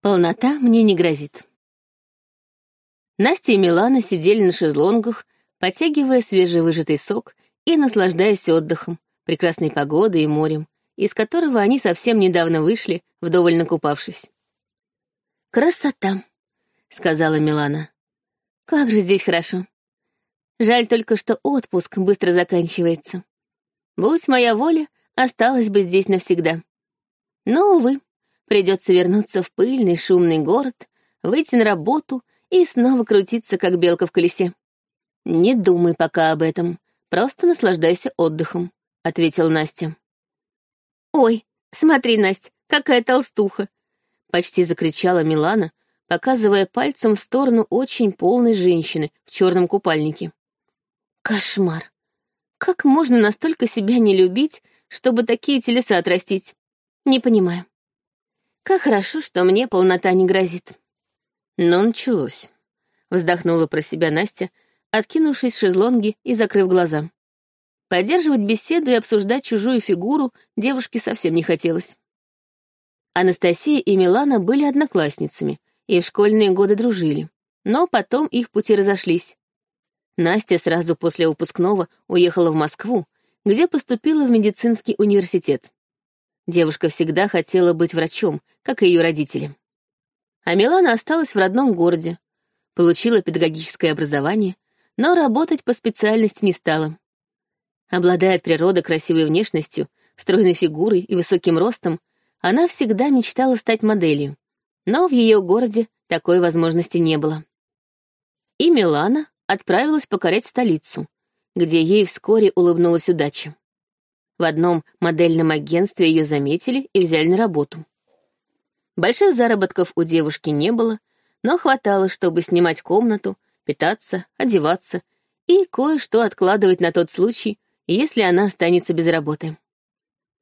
Полнота мне не грозит. Настя и Милана сидели на шезлонгах, потягивая свежевыжатый сок и наслаждаясь отдыхом, прекрасной погодой и морем, из которого они совсем недавно вышли, вдоволь накупавшись. «Красота!» — сказала Милана. «Как же здесь хорошо! Жаль только, что отпуск быстро заканчивается. Будь моя воля, осталась бы здесь навсегда. Но, увы, придется вернуться в пыльный шумный город, выйти на работу и снова крутиться, как белка в колесе. «Не думай пока об этом, просто наслаждайся отдыхом», — ответила Настя. «Ой, смотри, Настя, какая толстуха!» — почти закричала Милана, показывая пальцем в сторону очень полной женщины в черном купальнике. «Кошмар! Как можно настолько себя не любить, чтобы такие телеса отрастить? Не понимаю. Как хорошо, что мне полнота не грозит». Но началось. Вздохнула про себя Настя, откинувшись в шезлонги и закрыв глаза. Поддерживать беседу и обсуждать чужую фигуру девушке совсем не хотелось. Анастасия и Милана были одноклассницами и в школьные годы дружили, но потом их пути разошлись. Настя сразу после выпускного уехала в Москву, где поступила в медицинский университет. Девушка всегда хотела быть врачом, как и ее родители. А Милана осталась в родном городе, получила педагогическое образование, но работать по специальности не стала. Обладая от природы красивой внешностью, стройной фигурой и высоким ростом, она всегда мечтала стать моделью, но в ее городе такой возможности не было. И Милана отправилась покорять столицу, где ей вскоре улыбнулась удача. В одном модельном агентстве ее заметили и взяли на работу. Больших заработков у девушки не было, но хватало, чтобы снимать комнату, питаться, одеваться и кое-что откладывать на тот случай, если она останется без работы.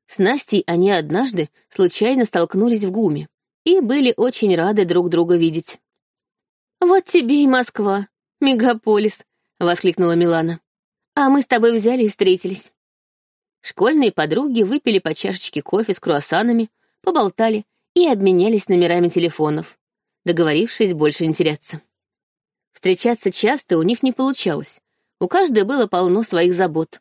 С Настей они однажды случайно столкнулись в ГУМе и были очень рады друг друга видеть. «Вот тебе и Москва, мегаполис», — воскликнула Милана. «А мы с тобой взяли и встретились». Школьные подруги выпили по чашечке кофе с круассанами, поболтали и обменялись номерами телефонов, договорившись больше не теряться. Встречаться часто у них не получалось, у каждой было полно своих забот.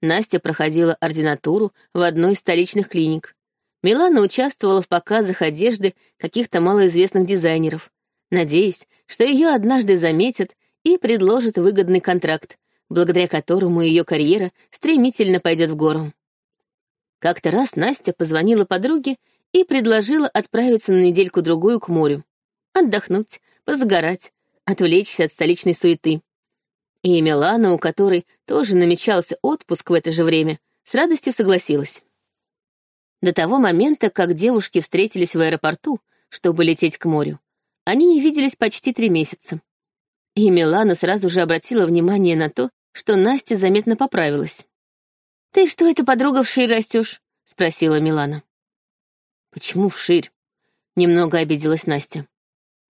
Настя проходила ординатуру в одной из столичных клиник. Милана участвовала в показах одежды каких-то малоизвестных дизайнеров, надеясь, что ее однажды заметят и предложат выгодный контракт, благодаря которому ее карьера стремительно пойдет в гору. Как-то раз Настя позвонила подруге и предложила отправиться на недельку-другую к морю. Отдохнуть, позагорать, отвлечься от столичной суеты. И Милана, у которой тоже намечался отпуск в это же время, с радостью согласилась. До того момента, как девушки встретились в аэропорту, чтобы лететь к морю, они не виделись почти три месяца. И Милана сразу же обратила внимание на то, что Настя заметно поправилась. «Ты что это, подруга, вширь растешь?» — спросила Милана. «Почему вширь?» — немного обиделась Настя.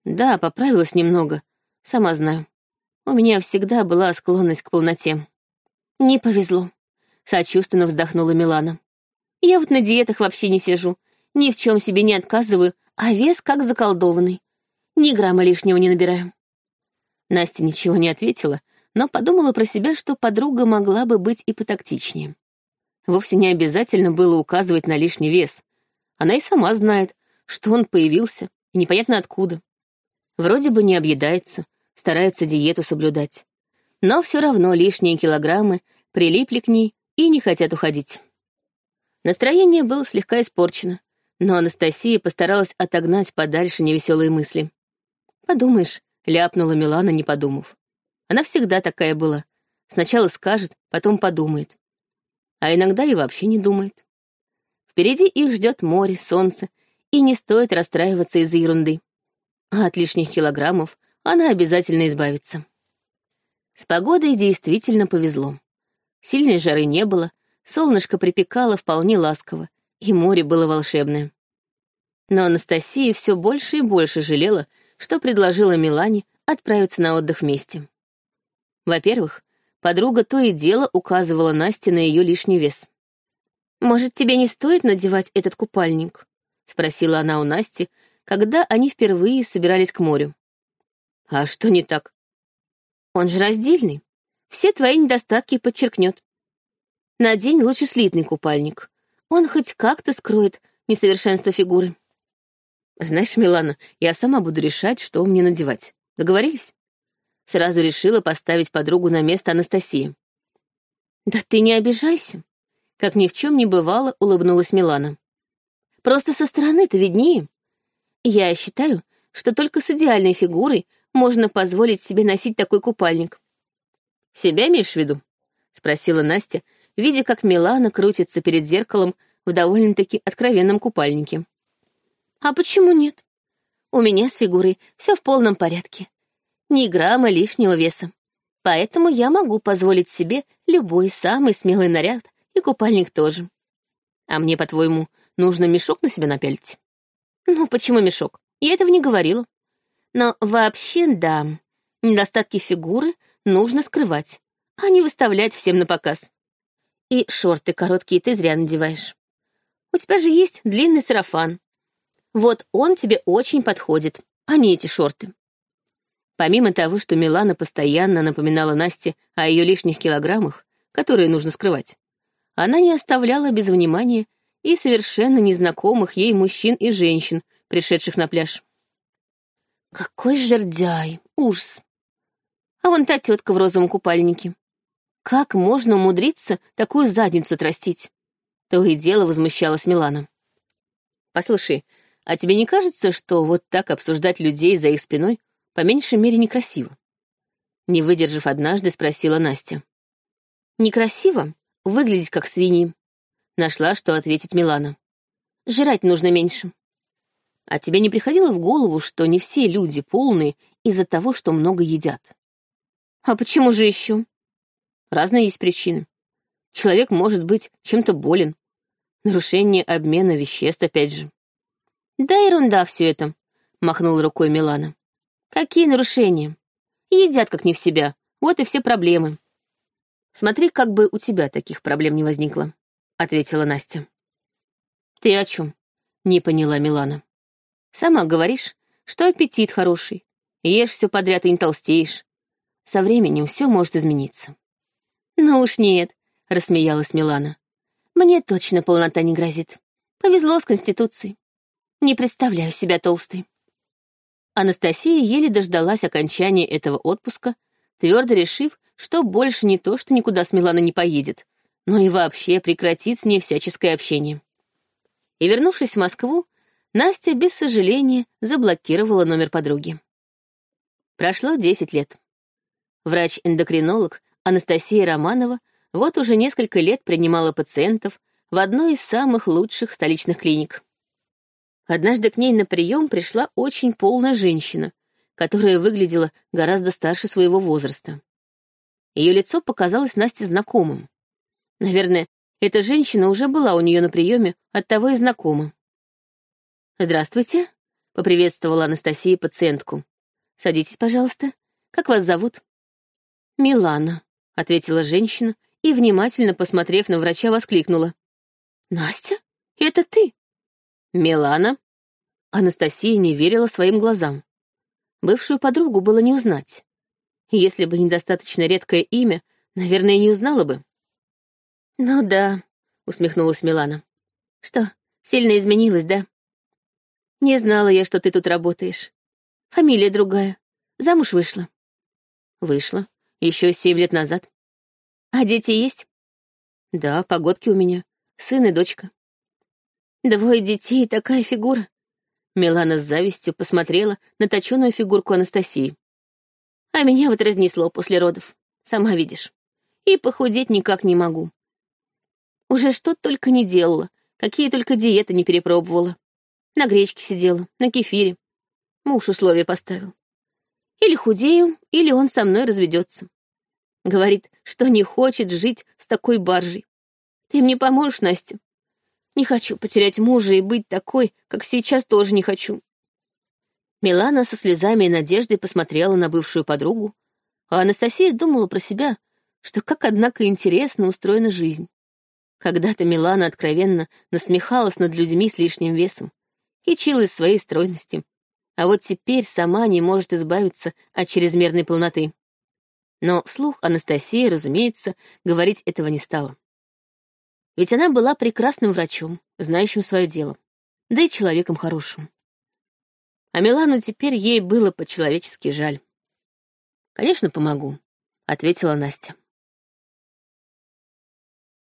«Да, поправилась немного, сама знаю. У меня всегда была склонность к полноте». «Не повезло», — сочувственно вздохнула Милана. «Я вот на диетах вообще не сижу, ни в чем себе не отказываю, а вес как заколдованный. Ни грамма лишнего не набираю». Настя ничего не ответила, но подумала про себя, что подруга могла бы быть и потактичнее. Вовсе не обязательно было указывать на лишний вес. Она и сама знает, что он появился, и непонятно откуда. Вроде бы не объедается, старается диету соблюдать. Но все равно лишние килограммы прилипли к ней и не хотят уходить. Настроение было слегка испорчено, но Анастасия постаралась отогнать подальше невеселые мысли. «Подумаешь», — ляпнула Милана, не подумав. Она всегда такая была. Сначала скажет, потом подумает. А иногда и вообще не думает. Впереди их ждет море, солнце, и не стоит расстраиваться из-за ерунды. А от лишних килограммов она обязательно избавится. С погодой действительно повезло. Сильной жары не было, солнышко припекало вполне ласково, и море было волшебное. Но Анастасия все больше и больше жалела, что предложила Милане отправиться на отдых вместе. Во-первых, подруга то и дело указывала Насте на ее лишний вес. «Может, тебе не стоит надевать этот купальник?» — спросила она у Насти, когда они впервые собирались к морю. А что не так? Он же раздельный. Все твои недостатки подчеркнет. Надень лучше слитный купальник. Он хоть как-то скроет несовершенство фигуры. Знаешь, Милана, я сама буду решать, что мне надевать. Договорились? Сразу решила поставить подругу на место Анастасии. Да ты не обижайся. Как ни в чем не бывало, улыбнулась Милана. Просто со стороны-то виднее. Я считаю, что только с идеальной фигурой можно позволить себе носить такой купальник. «Себя имеешь в виду?» — спросила Настя, видя, как Милана крутится перед зеркалом в довольно-таки откровенном купальнике. «А почему нет? У меня с фигурой все в полном порядке. Ни грамма лишнего веса. Поэтому я могу позволить себе любой самый смелый наряд и купальник тоже. А мне, по-твоему, нужно мешок на себя напялить?» «Ну, почему мешок? Я этого не говорила. Но вообще, да, недостатки фигуры нужно скрывать, а не выставлять всем на показ. И шорты короткие ты зря надеваешь. У тебя же есть длинный сарафан. Вот он тебе очень подходит, а не эти шорты. Помимо того, что Милана постоянно напоминала Насте о ее лишних килограммах, которые нужно скрывать, она не оставляла без внимания и совершенно незнакомых ей мужчин и женщин, пришедших на пляж. Какой жердяй, ужас. А вон та тетка в розовом купальнике. Как можно умудриться такую задницу отрастить? То и дело возмущалась Милана. Послушай, а тебе не кажется, что вот так обсуждать людей за их спиной по меньшей мере некрасиво? Не выдержав однажды, спросила Настя. Некрасиво? Выглядеть как свиньи. Нашла, что ответить Милана. Жрать нужно меньше. А тебе не приходило в голову, что не все люди полные из-за того, что много едят? А почему же еще? Разные есть причины. Человек может быть чем-то болен. Нарушение обмена веществ, опять же. Да ерунда все это, махнула рукой Милана. Какие нарушения? Едят как не в себя. Вот и все проблемы. Смотри, как бы у тебя таких проблем не возникло, ответила Настя. Ты о чем? Не поняла Милана. Сама говоришь, что аппетит хороший. Ешь все подряд и не толстеешь. Со временем все может измениться. Ну уж нет, рассмеялась Милана. Мне точно полнота не грозит. Повезло с конституцией. Не представляю себя толстой. Анастасия еле дождалась окончания этого отпуска, твердо решив, что больше не то, что никуда с Миланой не поедет, но и вообще прекратит с ней всяческое общение. И, вернувшись в Москву, Настя без сожаления заблокировала номер подруги. Прошло 10 лет. Врач-эндокринолог Анастасия Романова вот уже несколько лет принимала пациентов в одной из самых лучших столичных клиник. Однажды к ней на прием пришла очень полная женщина, которая выглядела гораздо старше своего возраста. Ее лицо показалось Насте знакомым. Наверное, эта женщина уже была у нее на приеме, оттого и знакома. «Здравствуйте», — поприветствовала Анастасия пациентку. «Садитесь, пожалуйста. Как вас зовут?» «Милана», — ответила женщина и, внимательно посмотрев на врача, воскликнула. «Настя, это ты?» «Милана?» Анастасия не верила своим глазам. Бывшую подругу было не узнать. Если бы недостаточно редкое имя, наверное, не узнала бы. «Ну да», — усмехнулась Милана. «Что, сильно изменилась, да?» Не знала я, что ты тут работаешь. Фамилия другая. Замуж вышла. Вышла. Еще семь лет назад. А дети есть? Да, погодки у меня. Сын и дочка. Двое детей, такая фигура. Милана с завистью посмотрела на точеную фигурку Анастасии. А меня вот разнесло после родов. Сама видишь. И похудеть никак не могу. Уже что только не делала, какие только диеты не перепробовала. На гречке сидела, на кефире. Муж условия поставил. Или худею, или он со мной разведется. Говорит, что не хочет жить с такой баржей. Ты мне поможешь, Настя? Не хочу потерять мужа и быть такой, как сейчас тоже не хочу. Милана со слезами и надеждой посмотрела на бывшую подругу, а Анастасия думала про себя, что как, однако, интересно устроена жизнь. Когда-то Милана откровенно насмехалась над людьми с лишним весом, кичилась своей стройностью. А вот теперь сама не может избавиться от чрезмерной полноты. Но вслух Анастасия, разумеется, говорить этого не стала. Ведь она была прекрасным врачом, знающим свое дело, да и человеком хорошим. А Милану теперь ей было по-человечески жаль. «Конечно, помогу», — ответила Настя.